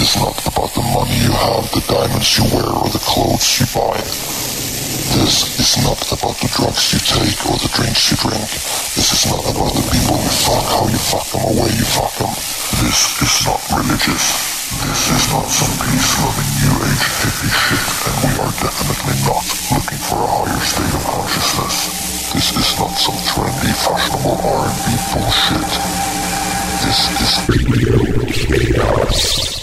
is not about the money you have, the diamonds you wear, or the clothes you buy. This is not about the drugs you take or the drinks you drink. This is not about the people you fuck, how you fuck them, or where you fuck them. This is not religious. This is not some peace-loving new age hippie shit, and we are definitely not looking for a higher state of consciousness. This is not some trendy, fashionable R&B bullshit. This is chaos.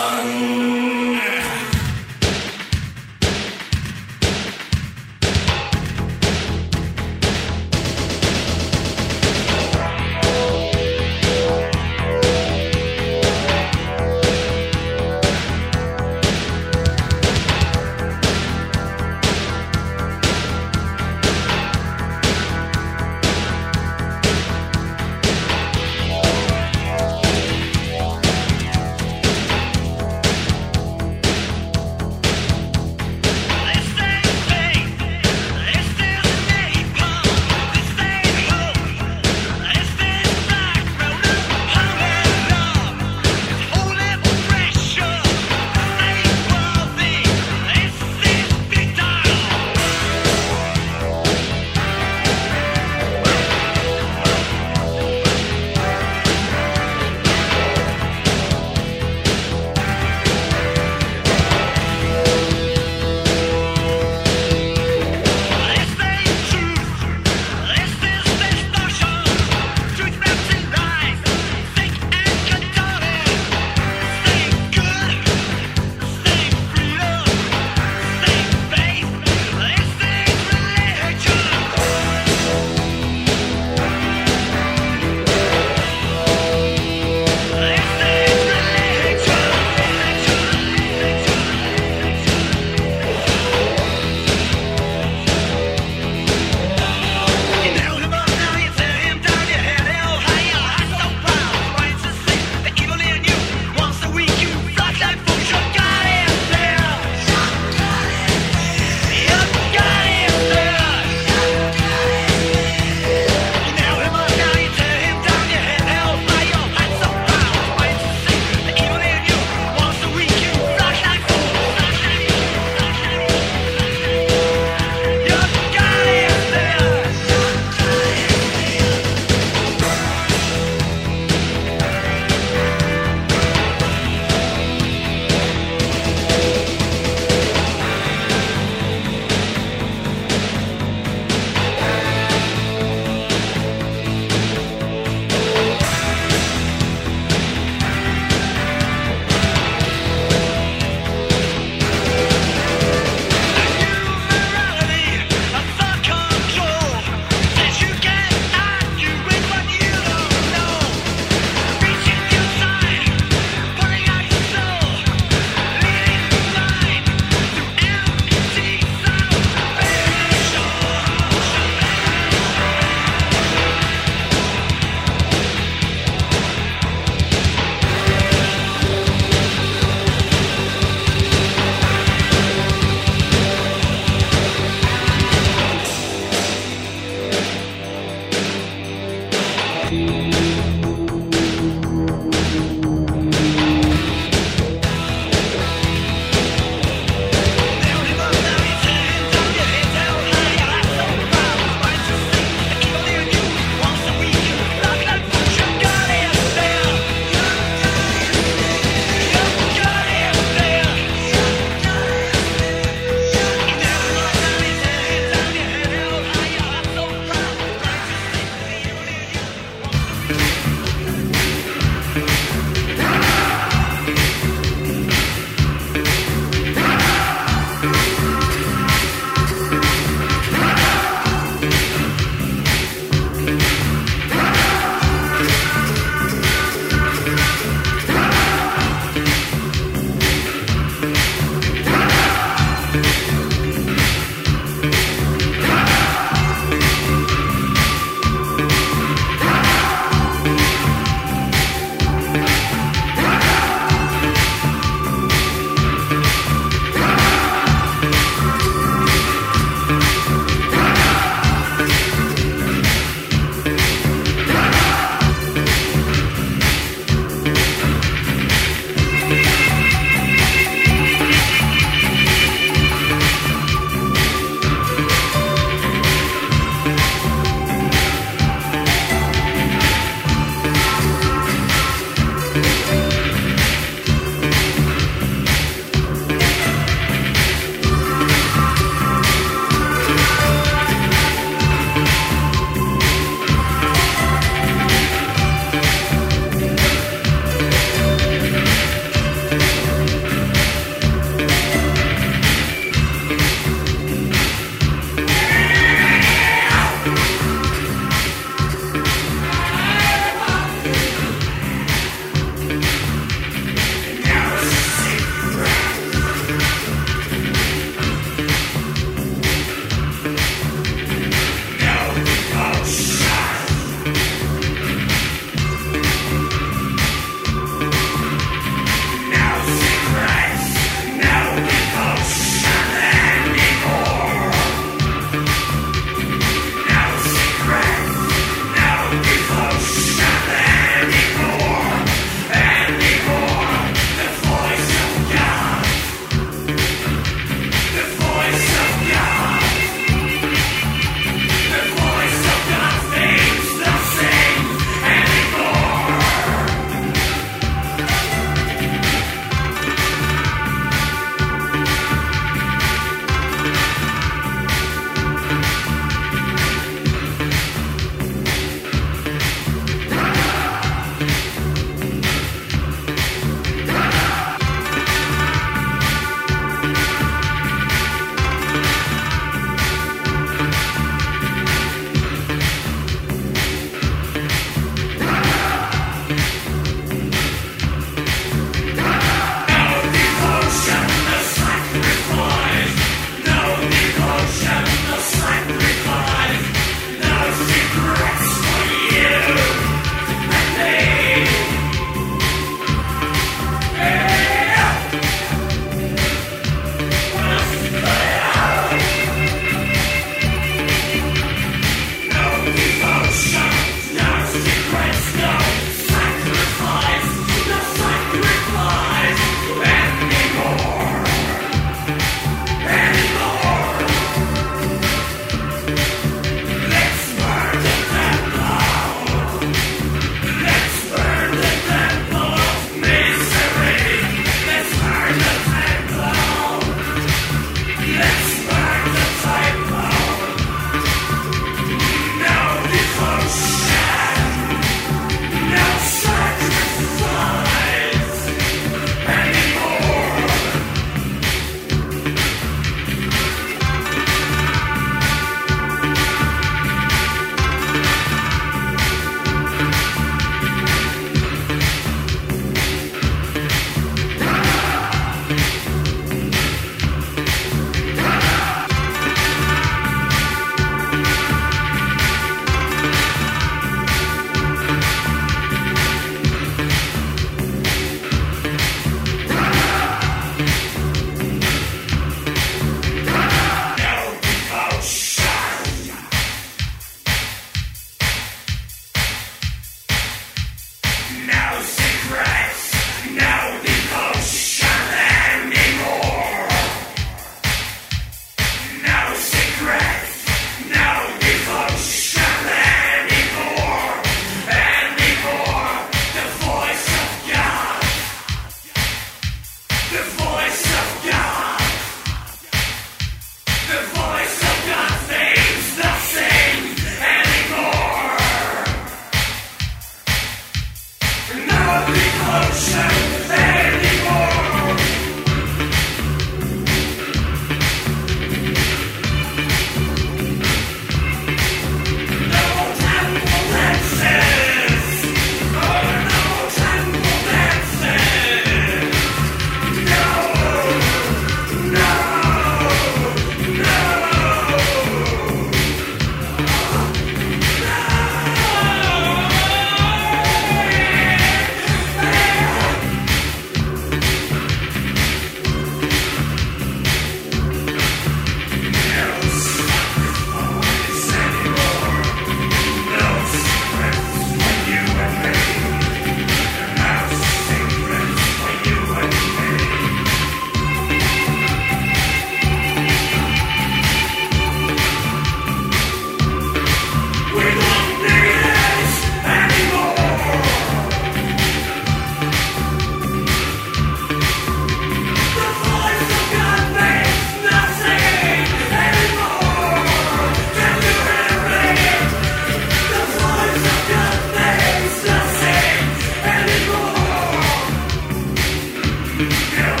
Yeah.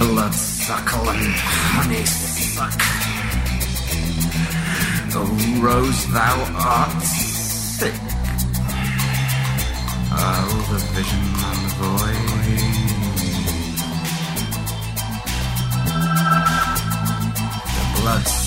Bloodsucker and honeysuck. O oh, rose, thou art sick. Oh, the vision and the void. The blood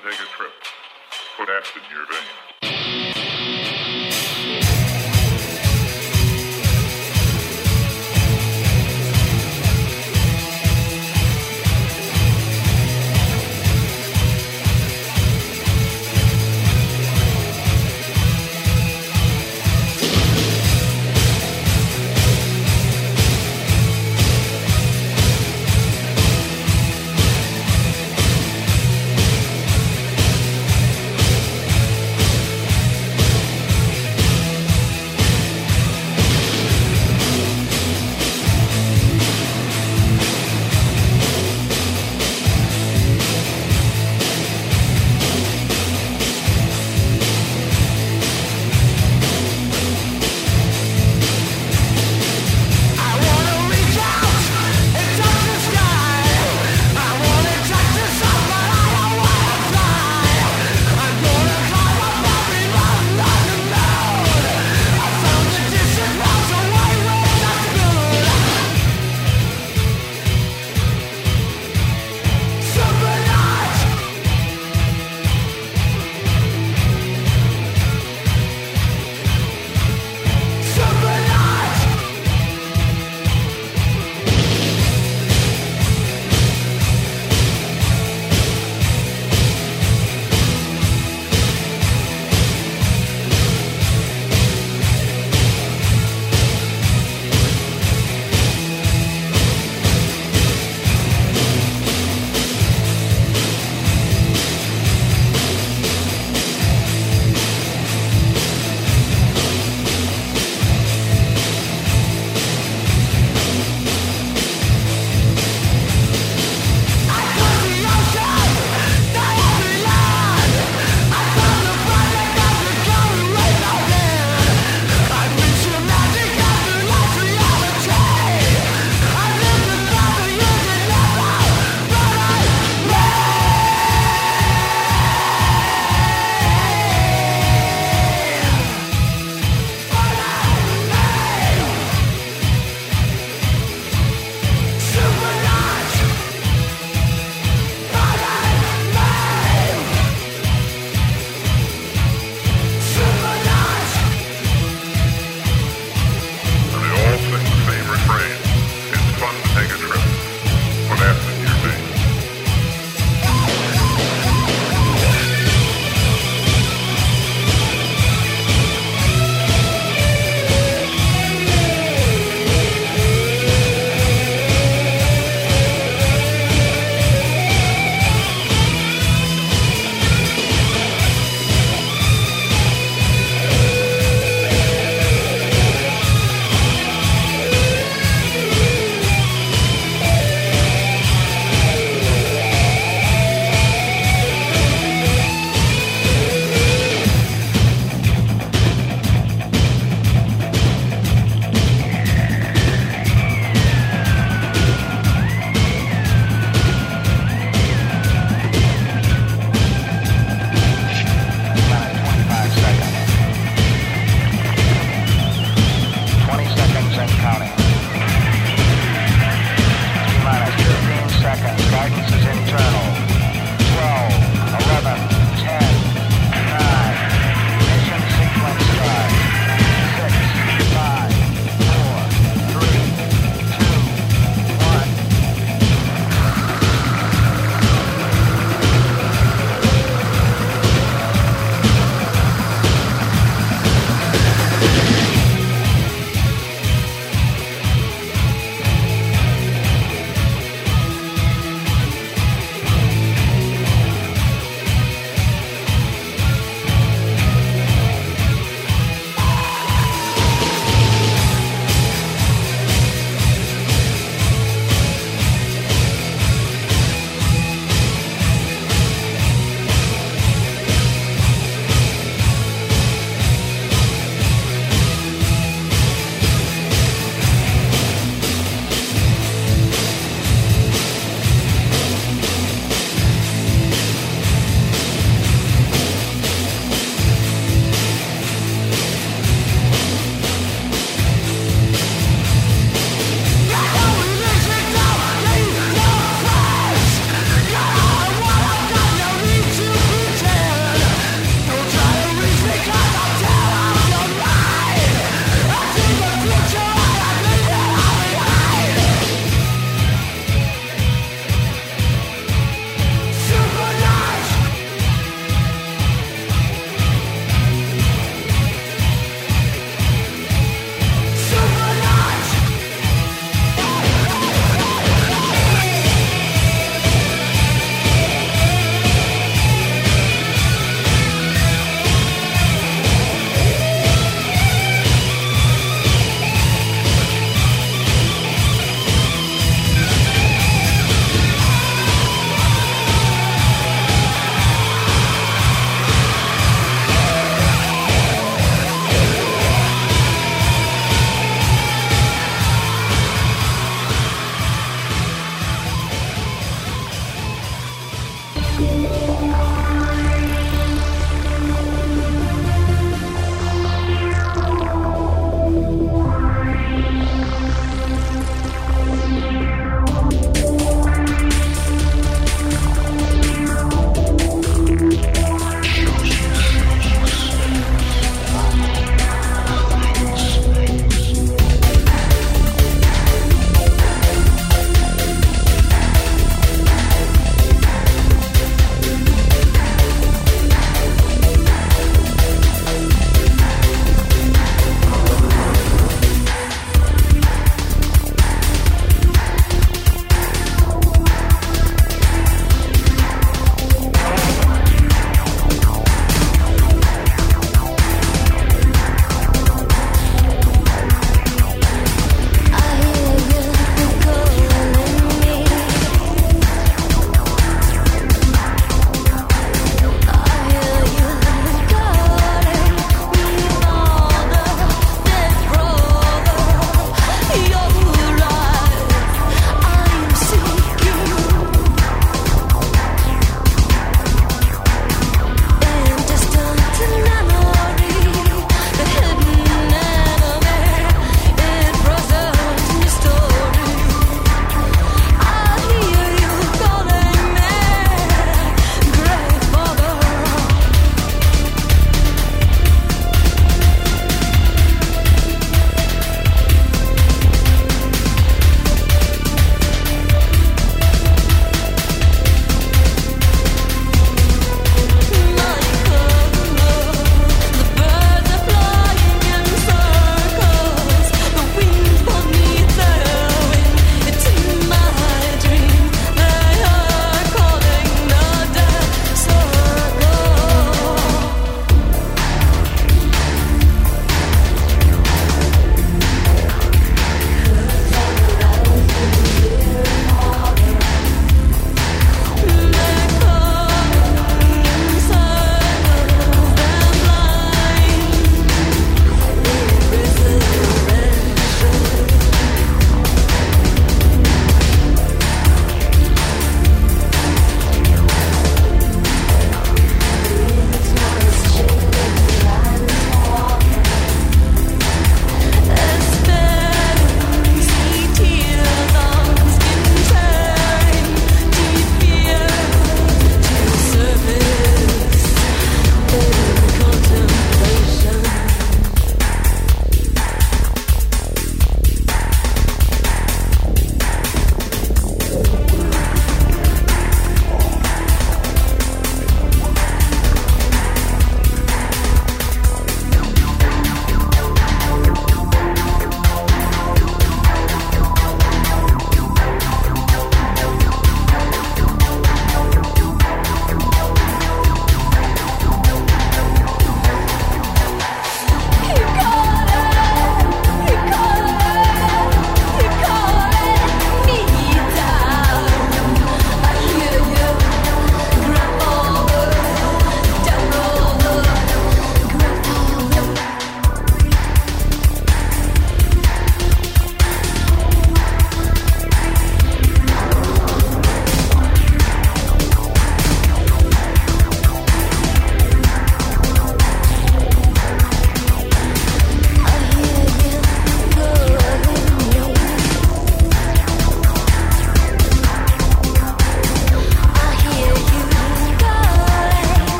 to take a trip. Put acid in your veins.